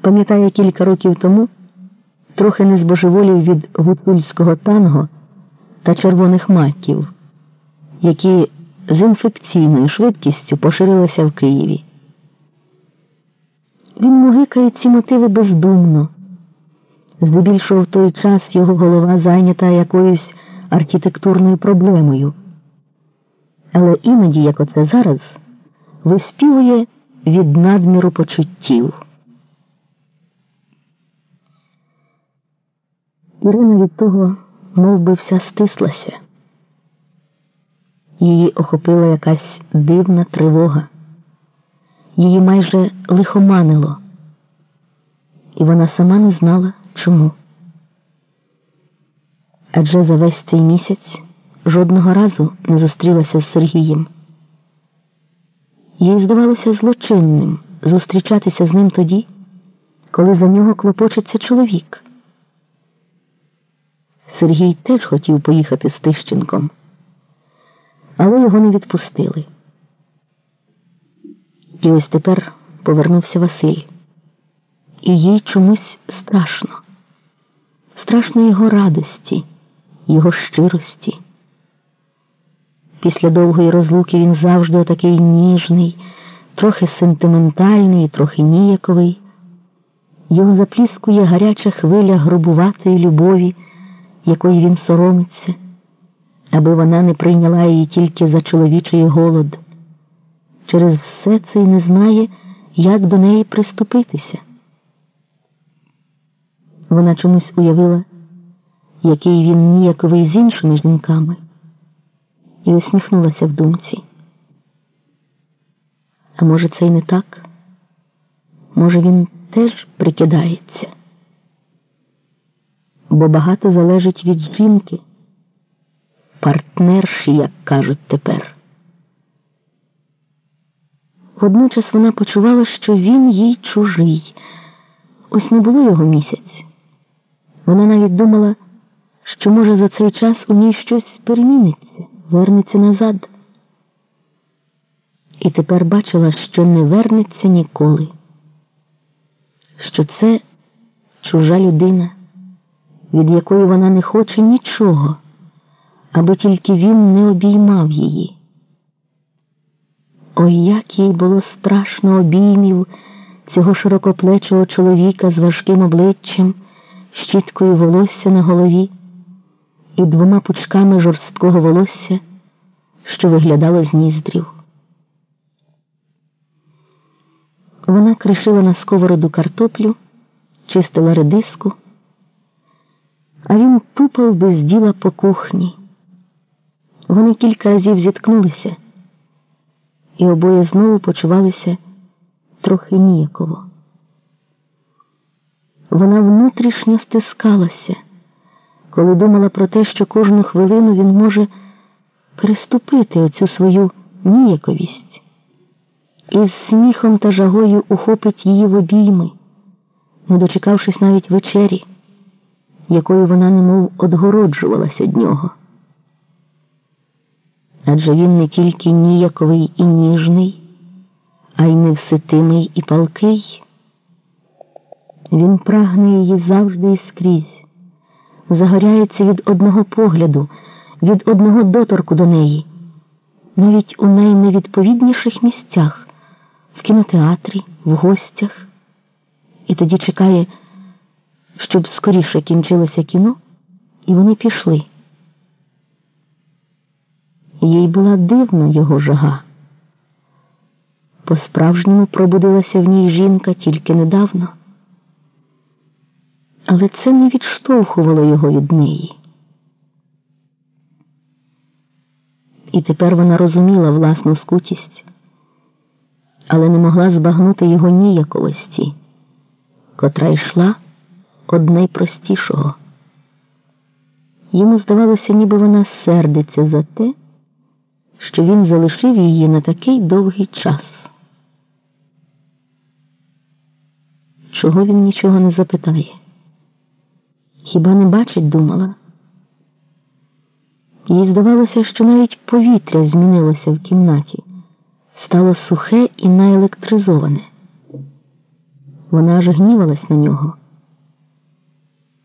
Пам'ятає кілька років тому, трохи не збожеволів від гуцульського танго та червоних маків, які з інфекційною швидкістю поширилися в Києві. Він мугикає ці мотиви бездумно. Здебільшого в той час його голова зайнята якоюсь архітектурною проблемою. Але іноді, як оце зараз, виспівує від надміру почуттів. Ірина від того мов би, вся стислася. Її охопила якась дивна тривога, її майже лихоманило, і вона сама не знала чому. Адже за весь цей місяць жодного разу не зустрілася з Сергієм. Їй здавалося злочинним зустрічатися з ним тоді, коли за нього клопочеться чоловік. Сергій теж хотів поїхати з Тищенком, але його не відпустили. І ось тепер повернувся Василь, і їй чомусь страшно, страшно його радості, його щирості. Після довгої розлуки він завжди отакий ніжний, трохи сентиментальний, трохи ніяковий. Його запліскує гаряча хвиля грубуватої любові якої він соромиться, аби вона не прийняла її тільки за чоловічий голод. Через все це й не знає, як до неї приступитися. Вона чомусь уявила, який він ніяковий з іншими жінками, і усміхнулася в думці. А може, це й не так? Може, він теж прикидається? Бо багато залежить від жінки, партнерші, як кажуть тепер. Водночас вона почувала, що він їй чужий. Ось не було його місяць. Вона навіть думала, що, може, за цей час у ній щось переміниться, вернеться назад. І тепер бачила, що не вернеться ніколи, що це чужа людина від якої вона не хоче нічого, аби тільки він не обіймав її. Ой, як їй було страшно обіймів цього широкоплечого чоловіка з важким обличчям, щіткою волосся на голові і двома пучками жорсткого волосся, що виглядало з ніздрів. Вона кришила на сковороду картоплю, чистила редиску а він тупав без діла по кухні. Вони кілька разів зіткнулися, і обоє знову почувалися трохи ніяково. Вона внутрішньо стискалася, коли думала про те, що кожну хвилину він може переступити оцю свою ніяковість і з сміхом та жагою ухопить її в обійми, не дочекавшись навіть вечері якою вона немов одгороджувалась від нього. Адже він не тільки ніяковий і ніжний, а й невситимий і палкий. Він прагне її завжди і скрізь, загоряється від одного погляду, від одного доторку до неї, навіть у найневідповідніших місцях, в кінотеатрі, в гостях, і тоді чекає щоб скоріше кінчилося кіно, і вони пішли. Їй була дивна його жага. По справжньому пробудилася в ній жінка тільки недавно, але це не відштовхувало його від неї. І тепер вона розуміла власну скутість, але не могла збагнути його ніяковості, котра йшла од найпростішого. Йому здавалося, ніби вона сердиться за те, що він залишив її на такий довгий час. Чого він нічого не запитає? Хіба не бачить, думала? Їй здавалося, що навіть повітря змінилося в кімнаті, стало сухе і наелектризоване. Вона аж гнівалась на нього.